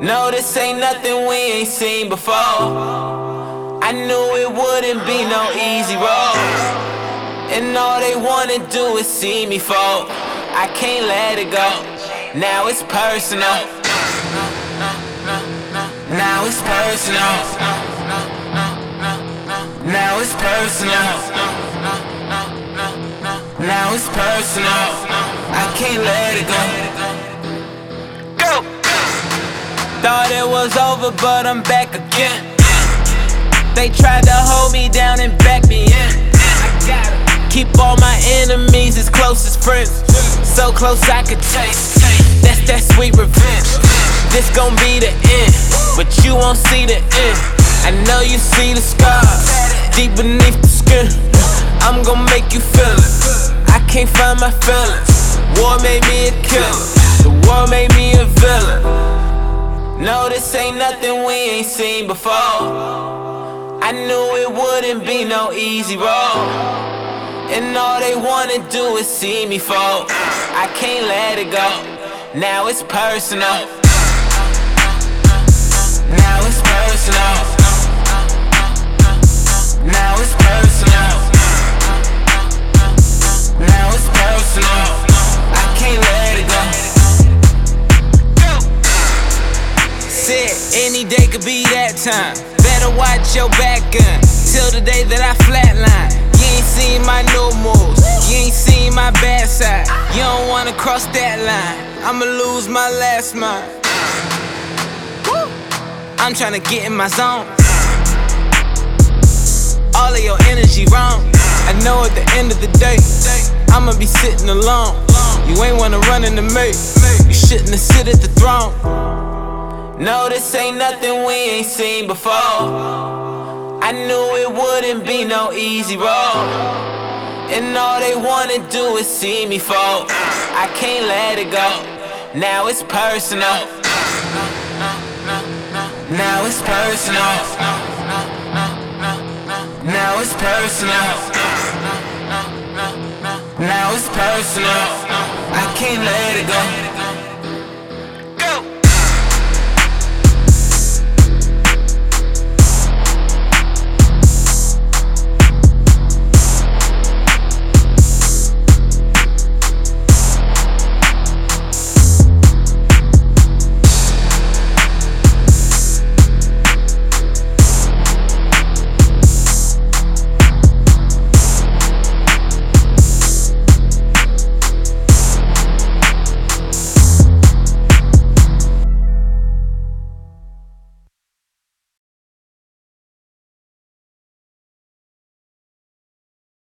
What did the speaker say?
No, this ain't nothing we ain't seen before. I knew it wouldn't be no easy road. And all they wanna do is see me fall. I can't let it go. Now it's personal. Now it's personal. Now it's personal. Now it's personal. I can't let it go. Thought it was over, but I'm back again. They tried to hold me down and back me in. Keep all my enemies as close as friends. So close I could taste. That's that sweet revenge. This gon' be the end, but you won't see the end. I know you see the scars deep beneath the skin. I'm gon' make you feel it. I can't find my feelings. War made me a killer. The war This ain't nothing we ain't seen before. I knew it wouldn't be no easy road. And all they wanna do is see me fall. I can't let it go. Now it's personal. Time. Better watch your back gun till the day that I flatline. You ain't seen my new moves. You ain't seen my bad side. You don't wanna cross that line. I'ma lose my last mind. I'm tryna get in my zone. All of your energy wrong. I know at the end of the day, I'ma be sitting alone. You ain't wanna run into me. You shouldn't have sit at the throne. No, this ain't nothing we ain't seen before. I knew it wouldn't be no easy road. And all they wanna do is see me fall. I can't let it go. Now it's personal. Now it's personal. Now it's personal. Now it's personal. I can't let it go.